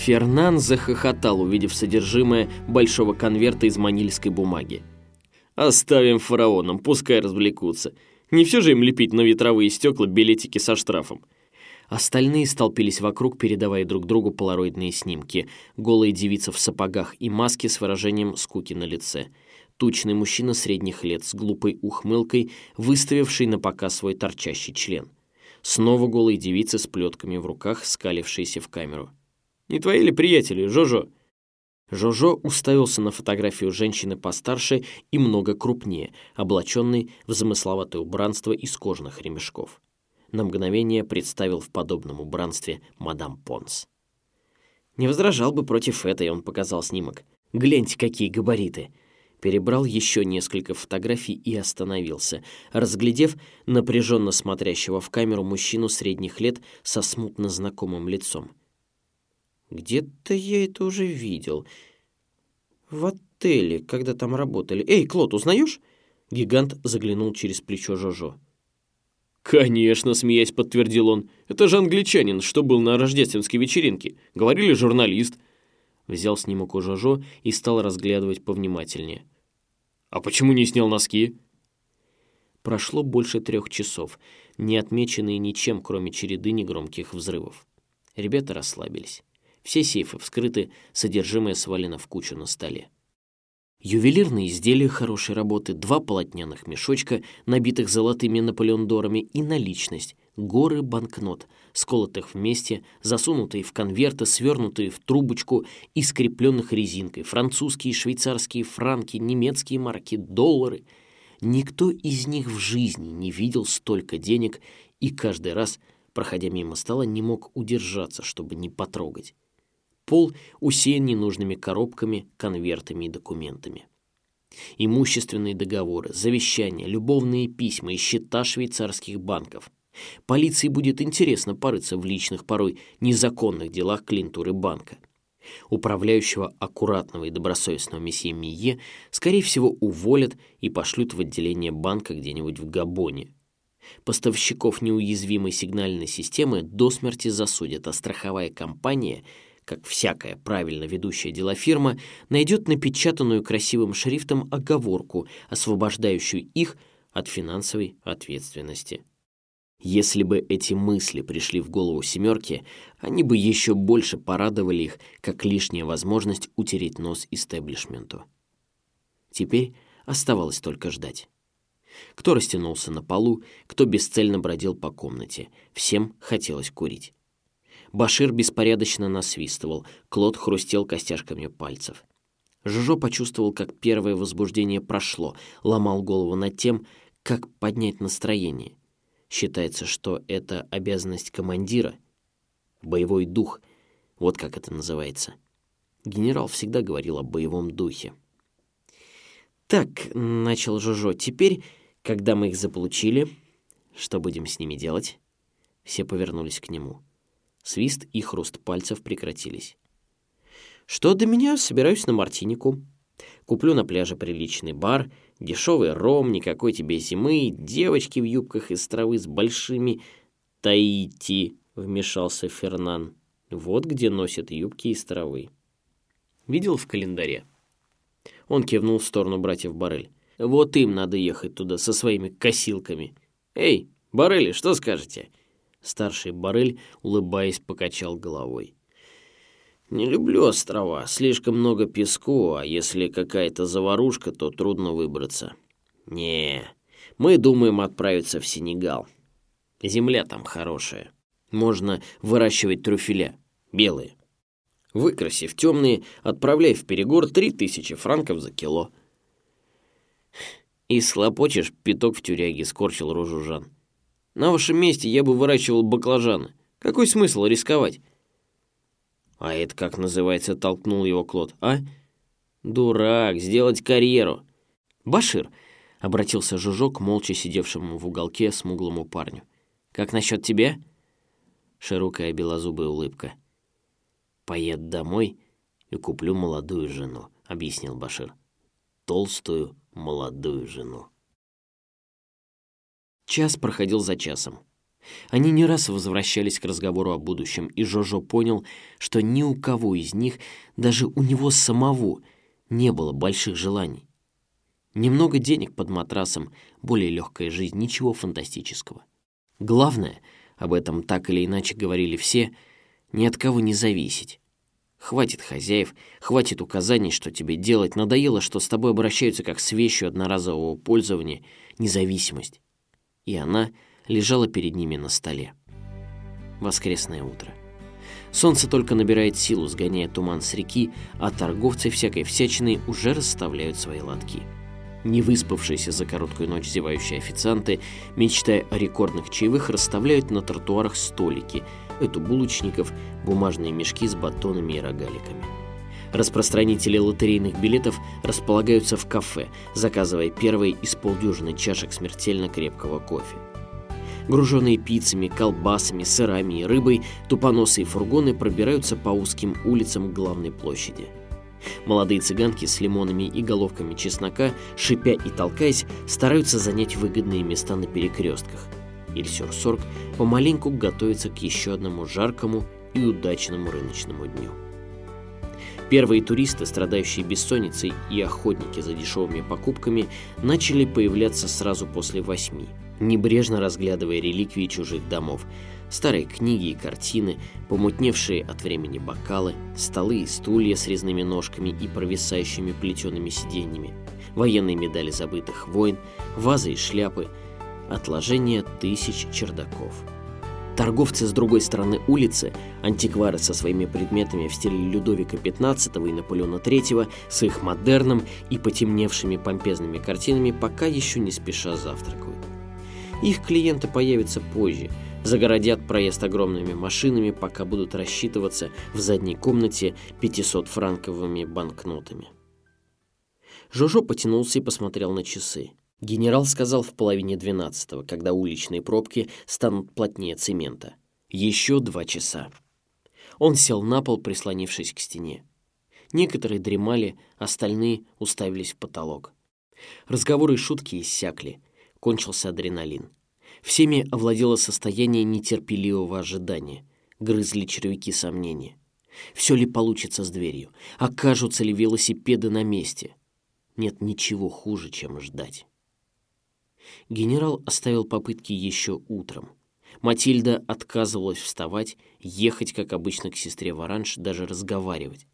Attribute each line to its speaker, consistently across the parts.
Speaker 1: Фернан захохотал, увидев содержимое большого конверта из манильской бумаги. «Оставим фараонам, пускай развлекутся. Не все же им лепить на ветровые стекла билетики со штрафом». Остальные столпились вокруг, передавая друг другу полароидные снимки. Голые девица в сапогах и маске с выражением скуки на лице. Тучный мужчина средних лет с глупой ухмылкой, выставивший на показ свой торчащий член. Снова голые девицы с плетками в руках, скалившиеся в камеру. Не твои ли приятели, Жожо?» Жожо уставился на фотографию женщины постарше и много крупнее, облаченной в замысловатое убранство из кожаных ремешков. На мгновение представил в подобном убранстве мадам Понс. «Не возражал бы против этой», — он показал снимок. «Гляньте, какие габариты!» Перебрал еще несколько фотографий и остановился, разглядев напряженно смотрящего в камеру мужчину средних лет со смутно знакомым лицом. Где-то я это уже видел. В отеле, когда там работали. Эй, Клод, узнаешь? Гигант заглянул через плечо Жожо. «Конечно», — смеясь подтвердил он. «Это же англичанин, что был на рождественской вечеринке. Говорили, журналист». Взял снимок у Жожо и стал разглядывать повнимательнее. «А почему не снял носки?» Прошло больше трех часов, не отмеченные ничем, кроме череды негромких взрывов. Ребята расслабились. Все сейфы вскрыты, содержимое свалено в кучу на столе. Ювелирные изделия хорошей работы, два полотняных мешочка, набитых золотыми наполеондорами и наличность, горы банкнот, сколотых вместе, засунутые в конверты, свернутые в трубочку и скрепленных резинкой, французские, швейцарские франки, немецкие марки, доллары. Никто из них в жизни не видел столько денег и каждый раз, проходя мимо стола, не мог удержаться, чтобы не потрогать. Пол усеян ненужными коробками, конвертами и документами. Имущественные договоры, завещания, любовные письма и счета швейцарских банков. Полиции будет интересно порыться в личных, порой незаконных делах клиентуры банка. Управляющего аккуратного и добросовестного месье Мие, скорее всего, уволят и пошлют в отделение банка где-нибудь в Габоне. Поставщиков неуязвимой сигнальной системы до смерти засудят, а страховая компания – как всякая правильно ведущая дела фирма, найдет напечатанную красивым шрифтом оговорку, освобождающую их от финансовой ответственности. Если бы эти мысли пришли в голову семерки, они бы еще больше порадовали их, как лишняя возможность утереть нос истеблишменту. Теперь оставалось только ждать. Кто растянулся на полу, кто бесцельно бродил по комнате. Всем хотелось курить. Башир беспорядочно насвистывал, Клод хрустел костяшками пальцев. Жужо почувствовал, как первое возбуждение прошло, ломал голову над тем, как поднять настроение. Считается, что это обязанность командира. Боевой дух, вот как это называется. Генерал всегда говорил о боевом духе. «Так», — начал Жужо, — «теперь, когда мы их заполучили, что будем с ними делать?» Все повернулись к нему. Свист и хруст пальцев прекратились. «Что до меня, собираюсь на Мартинику. Куплю на пляже приличный бар, дешевый ром, никакой тебе зимы, девочки в юбках из травы с большими Таити», — вмешался Фернан. «Вот где носят юбки из травы». «Видел в календаре?» Он кивнул в сторону братьев Барель. «Вот им надо ехать туда со своими косилками. Эй, Барели, что скажете?» Старший Барель, улыбаясь, покачал головой. «Не люблю острова. Слишком много песку, а если какая-то заварушка, то трудно выбраться. Не, мы думаем отправиться в Сенегал. Земля там хорошая. Можно выращивать трюфеля, белые. Выкрасив темные, отправляй в перегор три тысячи франков за кило». «И схлопочешь пяток в тюряге», — скорчил рожу Жан. На вашем месте я бы выращивал баклажаны. Какой смысл рисковать?» «А это как называется?» — толкнул его Клод. «А? Дурак, сделать карьеру!» «Башир!» — обратился Жужок молча сидевшему в уголке смуглому парню. «Как насчет тебя?» Широкая белозубая улыбка. «Поеду домой и куплю молодую жену», — объяснил Башир. «Толстую молодую жену». Час проходил за часом. Они не раз возвращались к разговору о будущем, и Жожо понял, что ни у кого из них, даже у него самого, не было больших желаний. Немного денег под матрасом, более легкая жизнь, ничего фантастического. Главное, об этом так или иначе говорили все, ни от кого не зависеть. Хватит хозяев, хватит указаний, что тебе делать, надоело, что с тобой обращаются как с вещью одноразового пользования, независимость. И она лежала перед ними на столе. Воскресное утро. Солнце только набирает силу, сгоняя туман с реки, а торговцы всякой всячиной уже расставляют свои лотки. Не выспавшиеся за короткую ночь зевающие официанты, мечтая о рекордных чаевых, расставляют на тротуарах столики, эту булочников, бумажные мешки с батонами и рогаликами. Распространители лотерейных билетов располагаются в кафе, заказывая первые из полдюжины чашек смертельно крепкого кофе. Груженные пиццами, колбасами, сырами и рыбой, тупоносые фургоны пробираются по узким улицам главной площади. Молодые цыганки с лимонами и головками чеснока, шипя и толкаясь, стараются занять выгодные места на перекрестках. Ильсюр-Сорг помаленьку готовится к еще одному жаркому и удачному рыночному дню. Первые туристы, страдающие бессонницей и охотники за дешевыми покупками, начали появляться сразу после восьми, небрежно разглядывая реликвии чужих домов, старые книги и картины, помутневшие от времени бокалы, столы и стулья с резными ножками и провисающими плетеными сиденьями, военные медали забытых войн, вазы и шляпы, отложения тысяч чердаков – Торговцы с другой стороны улицы, антиквары со своими предметами в стиле Людовика XV и Наполеона III, с их модерном и потемневшими помпезными картинами, пока еще не спеша завтракают. Их клиенты появятся позже, загородят проезд огромными машинами, пока будут рассчитываться в задней комнате 500-франковыми банкнотами. Жожо потянулся и посмотрел на часы. Генерал сказал в половине двенадцатого, когда уличные пробки станут плотнее цемента. Еще два часа. Он сел на пол, прислонившись к стене. Некоторые дремали, остальные уставились в потолок. Разговоры и шутки иссякли. Кончился адреналин. Всеми овладело состояние нетерпеливого ожидания. Грызли червяки сомнения. Все ли получится с дверью? Окажутся ли велосипеды на месте? Нет ничего хуже, чем ждать. Генерал оставил попытки еще утром. Матильда отказывалась вставать, ехать, как обычно, к сестре в оранж, даже разговаривать.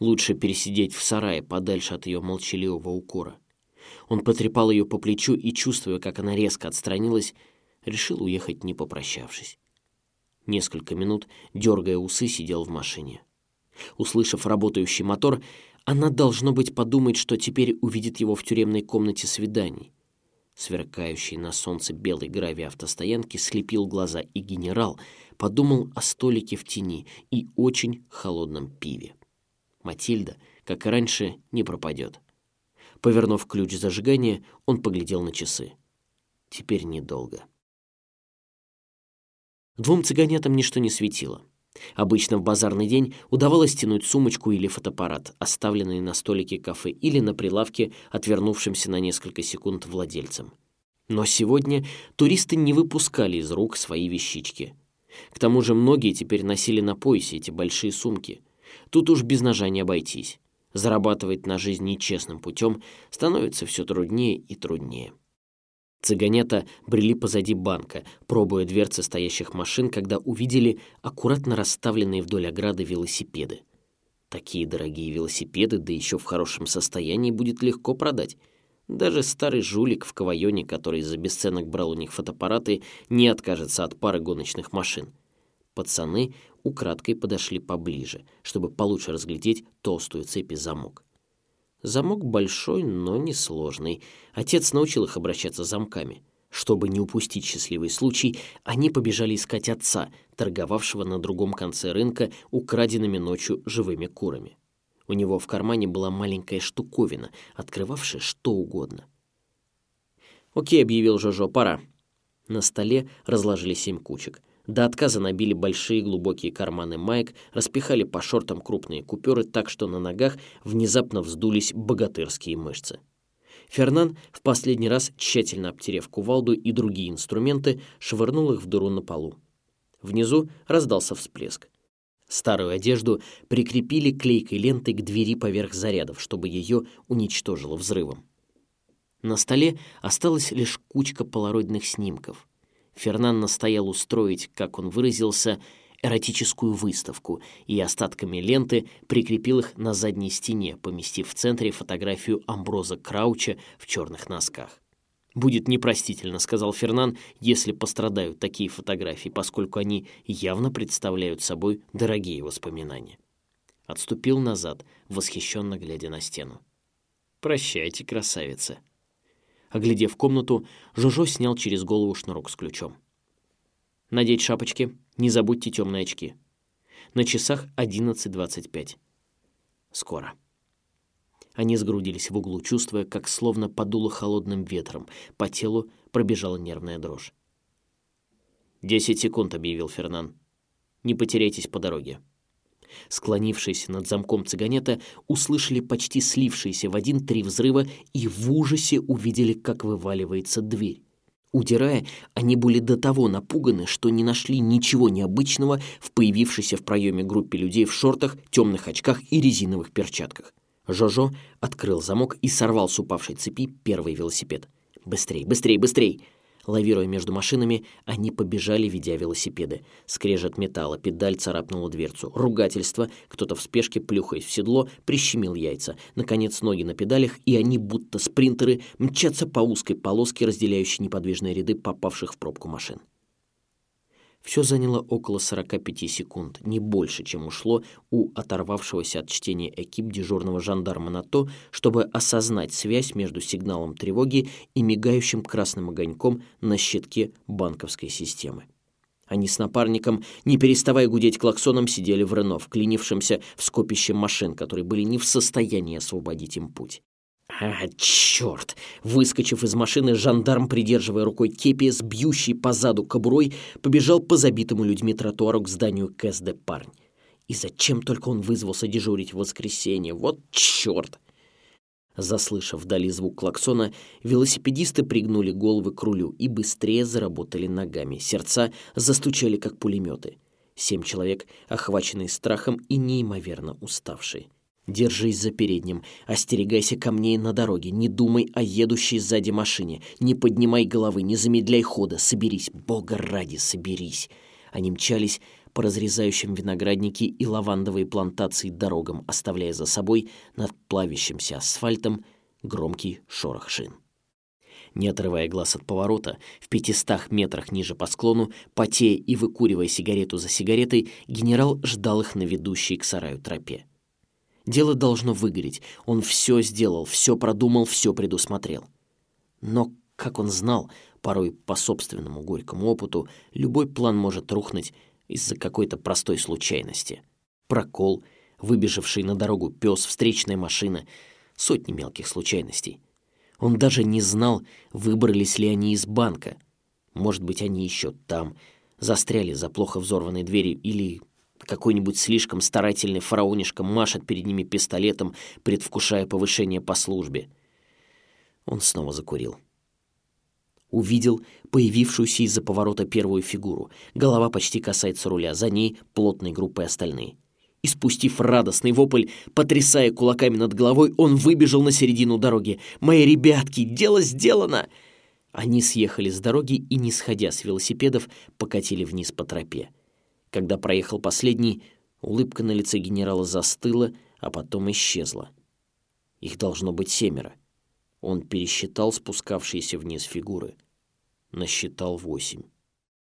Speaker 1: Лучше пересидеть в сарае, подальше от ее молчаливого укора. Он потрепал ее по плечу и, чувствуя, как она резко отстранилась, решил уехать, не попрощавшись. Несколько минут, дергая усы, сидел в машине. Услышав работающий мотор, она, должно быть, подумает, что теперь увидит его в тюремной комнате свиданий. Сверкающий на солнце белый гравий автостоянки слепил глаза, и генерал подумал о столике в тени и очень холодном пиве. Матильда, как и раньше, не пропадет. Повернув ключ зажигания, он поглядел на часы. Теперь недолго. Двум цыганятам ничто не светило. Обычно в базарный день удавалось тянуть сумочку или фотоаппарат, оставленный на столике кафе или на прилавке, отвернувшимся на несколько секунд владельцем. Но сегодня туристы не выпускали из рук свои вещички. К тому же многие теперь носили на поясе эти большие сумки. Тут уж без ножа не обойтись. Зарабатывать на жизнь нечестным путем становится все труднее и труднее. Цыганята брели позади банка, пробуя дверцы стоящих машин, когда увидели аккуратно расставленные вдоль ограды велосипеды. Такие дорогие велосипеды, да еще в хорошем состоянии, будет легко продать. Даже старый жулик в Кавайоне, который за бесценок брал у них фотоаппараты, не откажется от пары гоночных машин. Пацаны украдкой подошли поближе, чтобы получше разглядеть толстую цепь и замок. Замок большой, но не сложный. Отец научил их обращаться замками. Чтобы не упустить счастливый случай, они побежали искать отца, торговавшего на другом конце рынка украденными ночью живыми курами. У него в кармане была маленькая штуковина, открывавшая что угодно. «Окей», — объявил Жожо, — «пора». На столе разложили семь кучек — до отказа набили большие глубокие карманы майк, распихали по шортам крупные купюры так, что на ногах внезапно вздулись богатырские мышцы. Фернан, в последний раз тщательно обтерев кувалду и другие инструменты, швырнул их в дыру на полу. Внизу раздался всплеск. Старую одежду прикрепили клейкой лентой к двери поверх зарядов, чтобы ее уничтожило взрывом. На столе осталась лишь кучка полароидных снимков. Фернан настоял устроить, как он выразился, эротическую выставку и остатками ленты прикрепил их на задней стене, поместив в центре фотографию Амброза Крауча в черных носках. «Будет непростительно», — сказал Фернан, «если пострадают такие фотографии, поскольку они явно представляют собой дорогие воспоминания». Отступил назад, восхищенно глядя на стену. «Прощайте, красавица». Оглядев комнату, Жожо снял через голову шнурок с ключом. «Надеть шапочки», не забудьте темные очки. На часах 11.25. Скоро. Они сгрудились в углу, чувствуя, как словно подуло холодным ветром. По телу пробежала нервная дрожь. «Десять секунд», — объявил Фернан. «Не потеряйтесь по дороге». Склонившись над замком цыганета, услышали почти слившиеся в один три взрыва и в ужасе увидели, как вываливается дверь. Удирая, они были до того напуганы, что не нашли ничего необычного в появившейся в проеме группе людей в шортах, темных очках и резиновых перчатках. Жожо открыл замок и сорвал с упавшей цепи первый велосипед. «Быстрей, быстрей, быстрей!» Лавируя между машинами, они побежали, ведя велосипеды. Скрежет металла, педаль царапнула дверцу. Ругательство, кто-то в спешке, плюхаясь в седло, прищемил яйца. Наконец, ноги на педалях, и они, будто спринтеры, мчатся по узкой полоске, разделяющей неподвижные ряды попавших в пробку машин. Все заняло около 45 секунд, не больше, чем ушло у оторвавшегося от чтения экип дежурного жандарма на то, чтобы осознать связь между сигналом тревоги и мигающим красным огоньком на щитке банковской системы. Они с напарником, не переставая гудеть клаксоном, сидели в Рено, вклинившемся в скопище машин, которые были не в состоянии освободить им путь. А, черт! Выскочив из машины, жандарм, придерживая рукой кепи с бьющей по заду кобурой, побежал по забитому людьми тротуару к зданию КСД парень. И зачем только он вызвался дежурить в воскресенье? Вот черт! Заслышав вдали звук клаксона, велосипедисты пригнули головы к рулю и быстрее заработали ногами. Сердца застучали, как пулеметы. Семь человек, охваченные страхом и неимоверно уставшие. Держись за передним, остерегайся камней на дороге, не думай о едущей сзади машине, не поднимай головы, не замедляй хода, соберись, бога ради, соберись. Они мчались по разрезающим виноградники и лавандовые плантации дорогам, оставляя за собой над плавящимся асфальтом громкий шорох шин. Не отрывая глаз от поворота, в пятистах метрах ниже по склону, потея и выкуривая сигарету за сигаретой, генерал ждал их на ведущей к сараю тропе. Дело должно выгореть. Он все сделал, все продумал, все предусмотрел. Но, как он знал, порой по собственному горькому опыту, любой план может рухнуть из-за какой-то простой случайности. Прокол, выбежавший на дорогу пес, встречная машина, сотни мелких случайностей. Он даже не знал, выбрались ли они из банка. Может быть, они еще там, застряли за плохо взорванной дверью или какой-нибудь слишком старательный фараонишка машет перед ними пистолетом, предвкушая повышение по службе. Он снова закурил. Увидел появившуюся из-за поворота первую фигуру. Голова почти касается руля, за ней плотной группой остальные. И спустив радостный вопль, потрясая кулаками над головой, он выбежал на середину дороги. «Мои ребятки, дело сделано!» Они съехали с дороги и, не сходя с велосипедов, покатили вниз по тропе. Когда проехал последний, улыбка на лице генерала застыла, а потом исчезла. Их должно быть семеро. Он пересчитал спускавшиеся вниз фигуры. Насчитал восемь.